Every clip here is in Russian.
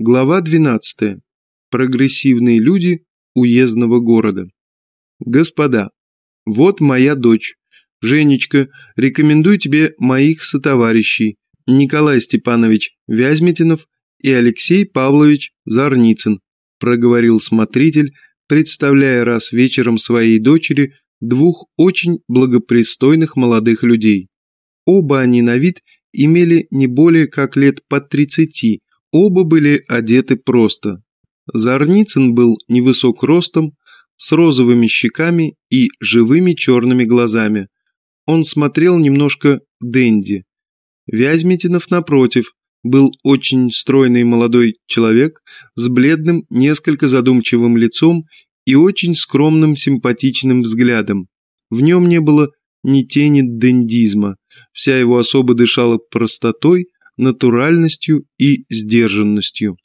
Глава 12. Прогрессивные люди уездного города. Господа, вот моя дочь. Женечка, рекомендую тебе моих сотоварищей. Николай Степанович Вязьмитинов и Алексей Павлович Зарницын, проговорил смотритель, представляя раз вечером своей дочери двух очень благопристойных молодых людей. Оба они на вид имели не более как лет под тридцати, Оба были одеты просто. Зарницын был невысок ростом, с розовыми щеками и живыми черными глазами. Он смотрел немножко денди. Вязьмитинов, напротив, был очень стройный молодой человек с бледным, несколько задумчивым лицом и очень скромным симпатичным взглядом. В нем не было ни тени дендизма, вся его особа дышала простотой, натуральностью и сдержанностью.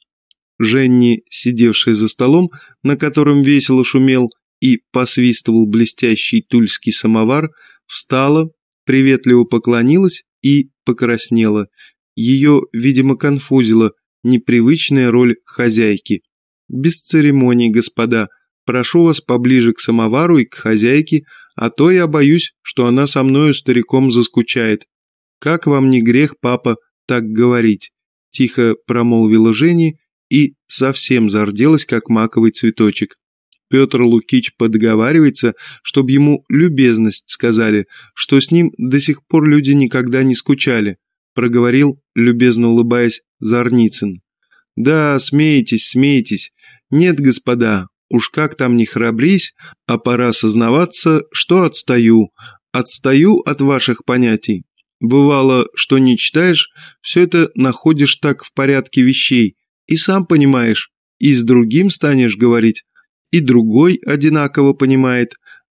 Женни, сидевшая за столом, на котором весело шумел и посвистывал блестящий тульский самовар, встала, приветливо поклонилась и покраснела. Ее, видимо, конфузила непривычная роль хозяйки. «Без церемоний, господа, прошу вас поближе к самовару и к хозяйке, а то я боюсь, что она со мною стариком заскучает. Как вам не грех, папа, так говорить», – тихо промолвила Жени и совсем зарделась, как маковый цветочек. Петр Лукич подговаривается, чтобы ему любезность сказали, что с ним до сих пор люди никогда не скучали, проговорил, любезно улыбаясь, Зарницын. «Да, смейтесь, смейтесь. Нет, господа, уж как там не храбрись, а пора сознаваться, что отстаю. Отстаю от ваших понятий. Бывало, что не читаешь, все это находишь так в порядке вещей, и сам понимаешь, и с другим станешь говорить, и другой одинаково понимает,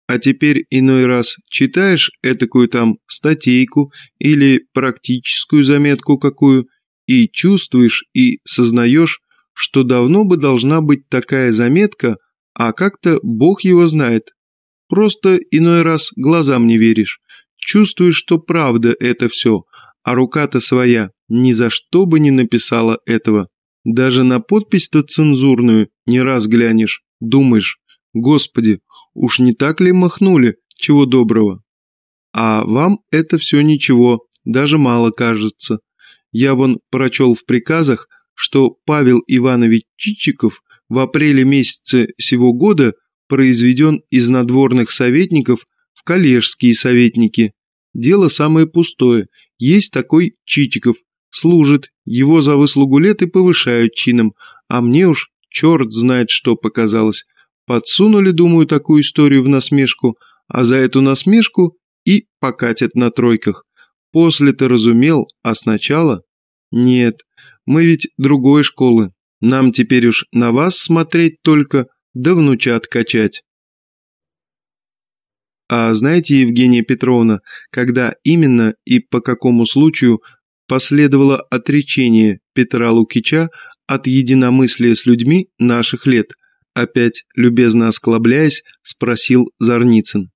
а теперь иной раз читаешь этакую там статейку или практическую заметку какую, и чувствуешь и сознаешь, что давно бы должна быть такая заметка, а как-то Бог его знает. Просто иной раз глазам не веришь. Чувствуешь, что правда это все, а рука-то своя ни за что бы не написала этого. Даже на подпись-то цензурную не раз глянешь, думаешь, господи, уж не так ли махнули, чего доброго. А вам это все ничего, даже мало кажется. Я вон прочел в приказах, что Павел Иванович Чичиков в апреле месяце сего года произведен из надворных советников коллежские советники. Дело самое пустое. Есть такой Читиков. Служит, его за выслугу лет и повышают чином, а мне уж черт знает что показалось. Подсунули, думаю, такую историю в насмешку, а за эту насмешку и покатят на тройках. После-то разумел, а сначала... Нет, мы ведь другой школы. Нам теперь уж на вас смотреть только, да внучат качать. А знаете, Евгения Петровна, когда именно и по какому случаю последовало отречение Петра Лукича от единомыслия с людьми наших лет? Опять, любезно осклабляясь, спросил Зарницын.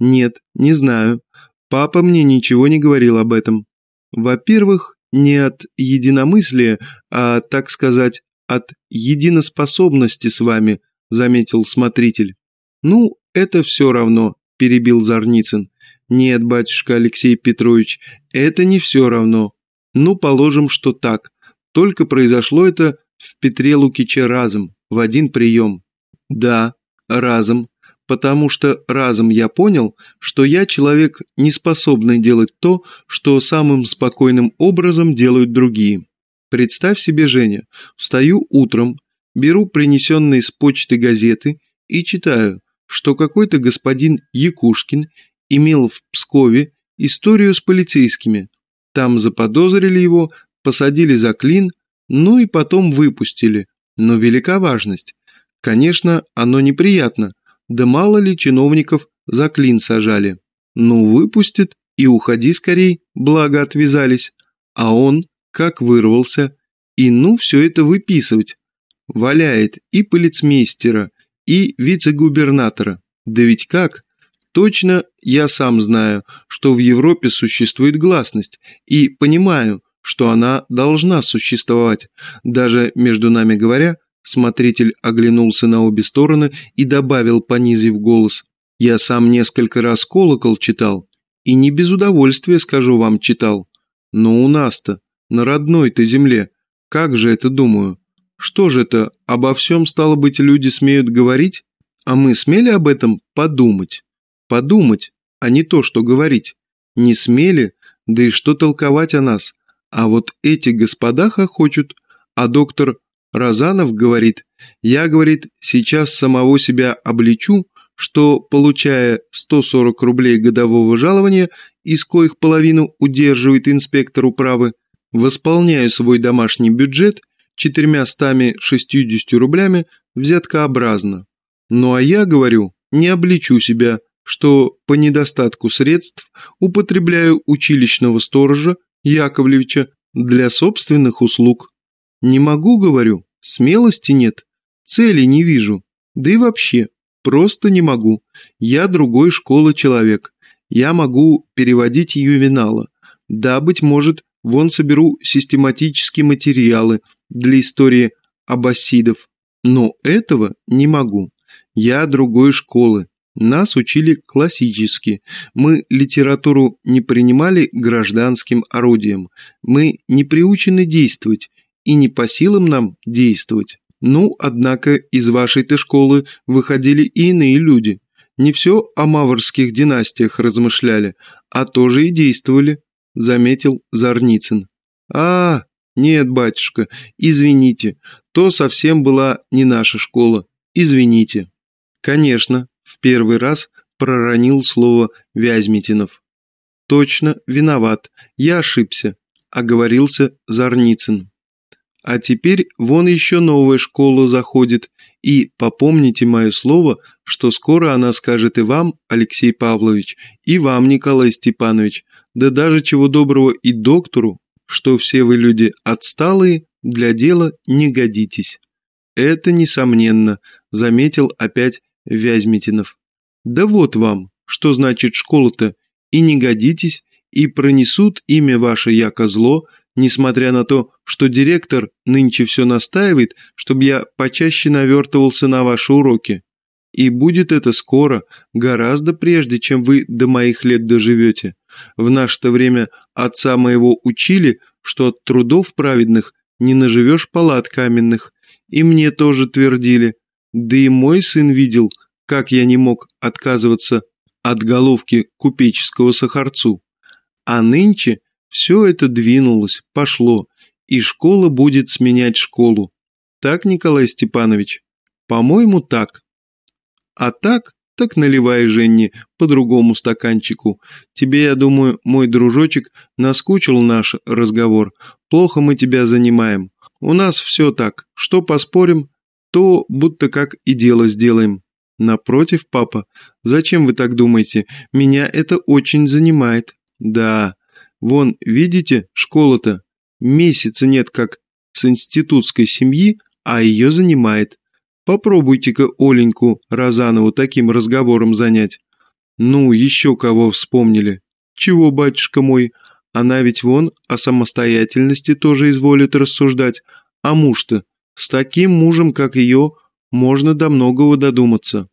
Нет, не знаю. Папа мне ничего не говорил об этом. Во-первых, не от единомыслия, а, так сказать, от единоспособности с вами, заметил смотритель. Ну, это все равно, – перебил Зарницын. «Нет, батюшка Алексей Петрович, это не все равно. Ну, положим, что так. Только произошло это в Петре Лукиче разом, в один прием». «Да, разом. Потому что разом я понял, что я человек, не способный делать то, что самым спокойным образом делают другие. Представь себе, Женя, встаю утром, беру принесенные с почты газеты и читаю что какой-то господин Якушкин имел в Пскове историю с полицейскими. Там заподозрили его, посадили за клин, ну и потом выпустили. Но велика важность. Конечно, оно неприятно, да мало ли чиновников за клин сажали. Ну, выпустят и уходи скорей, благо отвязались. А он, как вырвался, и ну все это выписывать. Валяет и полицмейстера, и вице-губернатора. Да ведь как? Точно я сам знаю, что в Европе существует гласность, и понимаю, что она должна существовать. Даже, между нами говоря, смотритель оглянулся на обе стороны и добавил, понизив голос, «Я сам несколько раз колокол читал, и не без удовольствия, скажу вам, читал. Но у нас-то, на родной-то земле, как же это думаю? Что же это, обо всем, стало быть, люди смеют говорить? А мы смели об этом подумать? Подумать, а не то, что говорить. Не смели, да и что толковать о нас. А вот эти господа хохочут, а доктор Розанов говорит, я, говорит, сейчас самого себя обличу, что, получая 140 рублей годового жалования, из коих половину удерживает инспектор управы, восполняю свой домашний бюджет четырьмястами 60 рублями взяткообразно. Ну а я, говорю, не обличу себя, что по недостатку средств употребляю училищного сторожа Яковлевича для собственных услуг. Не могу, говорю, смелости нет, цели не вижу, да и вообще, просто не могу. Я другой школы человек, я могу переводить ювенала. Да, быть может, вон соберу систематические материалы для истории аббасидов, но этого не могу. Я другой школы, нас учили классически. Мы литературу не принимали гражданским орудием. Мы не приучены действовать, и не по силам нам действовать. Ну, однако, из вашей-то школы выходили и иные люди. Не все о маврских династиях размышляли, а тоже и действовали, заметил Зарницын. А, нет, батюшка, извините, то совсем была не наша школа. Извините. Конечно, в первый раз проронил слово Вязьмитинов. «Точно, виноват. Я ошибся», – оговорился Зарницын. «А теперь вон еще новая школа заходит, и попомните мое слово, что скоро она скажет и вам, Алексей Павлович, и вам, Николай Степанович, да даже чего доброго и доктору, что все вы люди отсталые, для дела не годитесь». «Это несомненно», – заметил опять Вязьмитинов. «Да вот вам, что значит школа-то, и не годитесь, и пронесут имя ваше яко зло, несмотря на то, что директор нынче все настаивает, чтобы я почаще навертывался на ваши уроки. И будет это скоро, гораздо прежде, чем вы до моих лет доживете. В наше-то время отца моего учили, что от трудов праведных не наживешь палат каменных, и мне тоже твердили, да и мой сын видел, как я не мог отказываться от головки купеческого сахарцу. А нынче все это двинулось, пошло, и школа будет сменять школу. Так, Николай Степанович? По-моему, так. А так, так наливай, Женни, по другому стаканчику. Тебе, я думаю, мой дружочек, наскучил наш разговор. Плохо мы тебя занимаем. У нас все так. Что поспорим, то будто как и дело сделаем. Напротив, папа, зачем вы так думаете? Меня это очень занимает. Да, вон, видите, школа-то. Месяца нет как с институтской семьи, а ее занимает. Попробуйте-ка Оленьку Розанову таким разговором занять. Ну, еще кого вспомнили. Чего, батюшка мой, она ведь вон о самостоятельности тоже изволит рассуждать. А муж-то с таким мужем, как ее, можно до многого додуматься.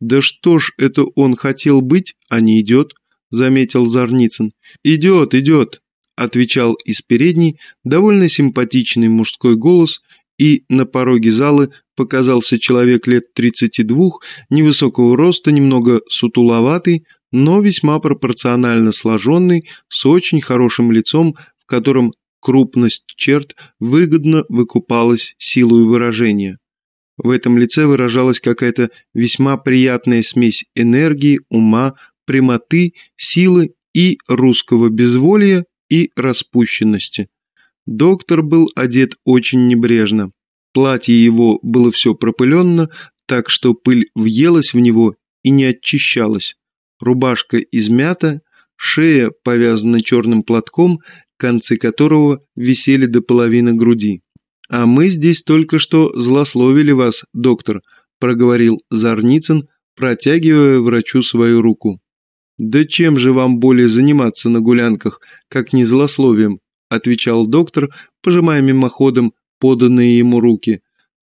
Да что ж это он хотел быть, а не идет, заметил Зарницын. Идет, идет, отвечал из передней довольно симпатичный мужской голос, и на пороге залы показался человек лет 32, невысокого роста, немного сутуловатый, но весьма пропорционально сложенный, с очень хорошим лицом, в котором крупность черт выгодно выкупалась силой выражения. В этом лице выражалась какая-то весьма приятная смесь энергии, ума, прямоты, силы и русского безволия и распущенности. Доктор был одет очень небрежно. Платье его было все пропыленно, так что пыль въелась в него и не очищалась. Рубашка измята, шея повязана черным платком, концы которого висели до половины груди. «А мы здесь только что злословили вас, доктор», – проговорил Зарницын, протягивая врачу свою руку. «Да чем же вам более заниматься на гулянках, как не злословием?» – отвечал доктор, пожимая мимоходом поданные ему руки.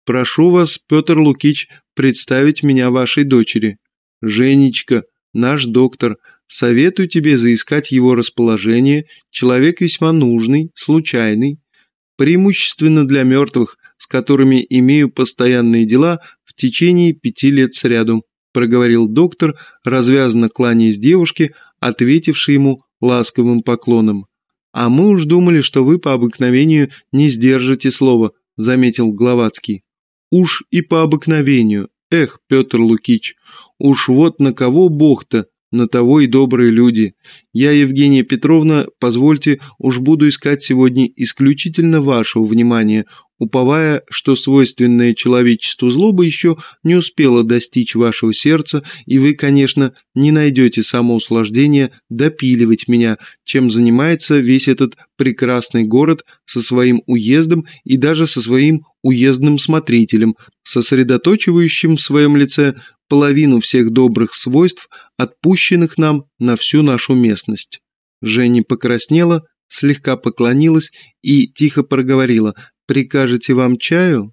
«Прошу вас, Петр Лукич, представить меня вашей дочери. Женечка, наш доктор, советую тебе заискать его расположение, человек весьма нужный, случайный, преимущественно для мертвых, с которыми имею постоянные дела в течение пяти лет сряду», проговорил доктор, развязанно кланяясь девушке, ответившей ему ласковым поклоном. «А мы уж думали, что вы по обыкновению не сдержите слова», заметил Гловацкий. «Уж и по обыкновению. Эх, Петр Лукич, уж вот на кого Бог-то, на того и добрые люди. Я, Евгения Петровна, позвольте, уж буду искать сегодня исключительно вашего внимания, уповая, что свойственная человечеству злоба еще не успела достичь вашего сердца, и вы, конечно, не найдете самоуслаждения допиливать меня, чем занимается весь этот прекрасный город со своим уездом и даже со своим уездным смотрителем, сосредоточивающим в своем лице половину всех добрых свойств, отпущенных нам на всю нашу местность. Женя покраснела, слегка поклонилась и тихо проговорила «Прикажете вам чаю?»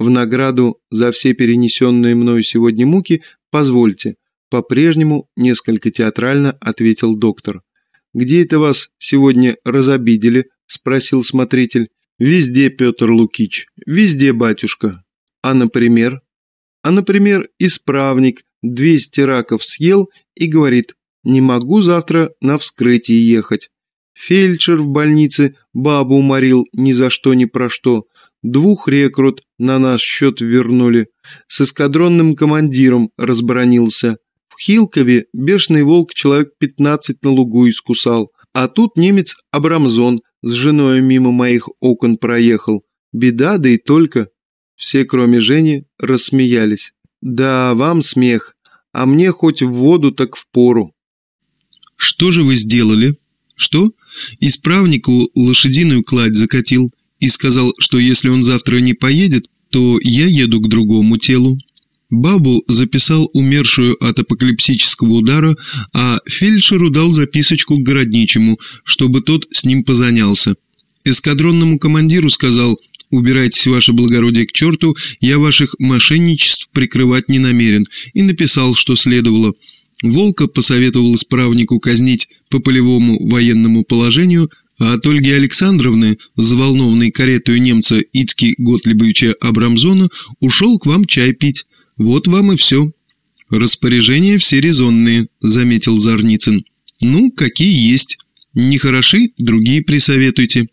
В награду за все перенесенные мною сегодня муки позвольте, по-прежнему несколько театрально ответил доктор. «Где это вас сегодня разобидели?» – спросил смотритель. «Везде, Петр Лукич, везде, батюшка. А, например?» «А, например, исправник 200 раков съел и говорит, не могу завтра на вскрытие ехать. Фельдшер в больнице бабу уморил ни за что ни про что. Двух рекрут на наш счет вернули. С эскадронным командиром разбронился. В Хилкове бешеный волк человек пятнадцать на лугу искусал. А тут немец Абрамзон с женой мимо моих окон проехал. Беда, да и только. Все, кроме Жени, рассмеялись. Да, вам смех, а мне хоть в воду, так в пору. «Что же вы сделали?» Что? Исправнику лошадиную кладь закатил и сказал, что если он завтра не поедет, то я еду к другому телу. Бабу записал умершую от апокалипсического удара, а фельдшеру дал записочку к городничему, чтобы тот с ним позанялся. Эскадронному командиру сказал «Убирайтесь, ваше благородие, к черту, я ваших мошенничеств прикрывать не намерен», и написал, что следовало – Волка посоветовал исправнику казнить по полевому военному положению, а от Ольги Александровны, взволнованной каретою немца Ицки Готлибовича Абрамзона, ушел к вам чай пить. Вот вам и все. Распоряжения все резонные, заметил Зарницын. Ну, какие есть. Не хороши, другие присоветуйте.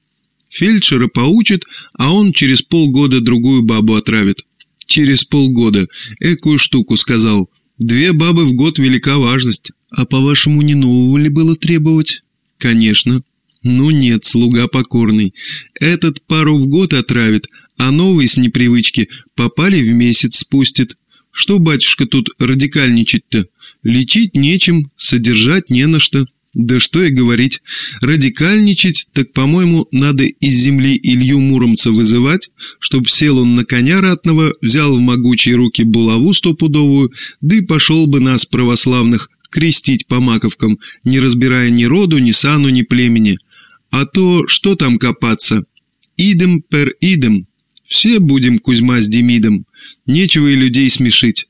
Фельдшера поучит, а он через полгода другую бабу отравит. Через полгода. Экую штуку сказал. Две бабы в год велика важность. А по-вашему, не нового ли было требовать? Конечно. Ну нет, слуга покорный. Этот пару в год отравит, а новый с непривычки попали в месяц спустит. Что, батюшка, тут радикальничать-то? Лечить нечем, содержать не на что. Да что и говорить, радикальничать, так, по-моему, надо из земли Илью Муромца вызывать, чтоб сел он на коня ратного, взял в могучие руки булаву стопудовую, да и пошел бы нас, православных, крестить по маковкам, не разбирая ни роду, ни сану, ни племени. А то что там копаться? Идем пер идем. Все будем Кузьма с Демидом. Нечего и людей смешить.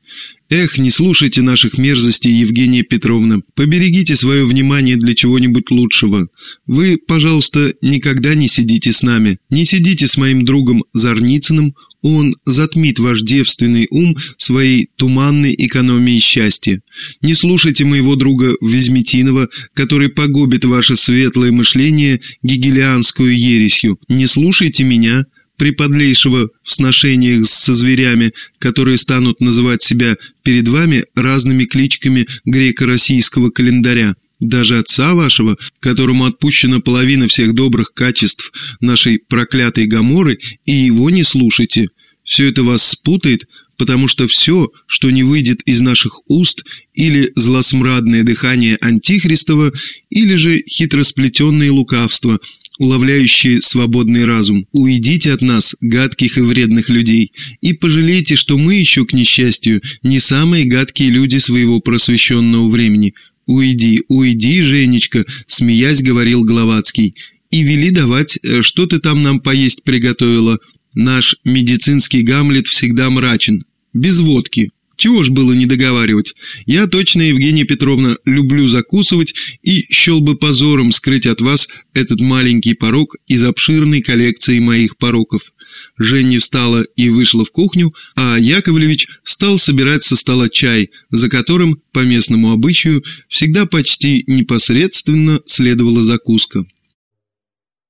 Эх, не слушайте наших мерзостей, Евгения Петровна. Поберегите свое внимание для чего-нибудь лучшего. Вы, пожалуйста, никогда не сидите с нами. Не сидите с моим другом Зарницыным. Он затмит ваш девственный ум своей туманной экономией счастья. Не слушайте моего друга Везметинова, который погубит ваше светлое мышление гегелианскую ересью. Не слушайте меня, преподлейшего в сношениях со зверями, которые станут называть себя перед вами разными кличками греко-российского календаря. Даже отца вашего, которому отпущена половина всех добрых качеств нашей проклятой Гаморы, и его не слушайте. Все это вас спутает, потому что все, что не выйдет из наших уст, или злосмрадное дыхание Антихристова, или же хитросплетенные лукавства – уловляющие свободный разум. Уйдите от нас, гадких и вредных людей, и пожалейте, что мы еще, к несчастью, не самые гадкие люди своего просвещенного времени. Уйди, уйди, Женечка, смеясь говорил Гловацкий. и вели давать, э, что ты там нам поесть приготовила. Наш медицинский Гамлет всегда мрачен. Без водки. Чего ж было не договаривать? Я точно, Евгения Петровна, люблю закусывать и счел бы позором скрыть от вас этот маленький порог из обширной коллекции моих пороков. Женя встала и вышла в кухню, а Яковлевич стал собирать со стола чай, за которым, по местному обычаю, всегда почти непосредственно следовала закуска.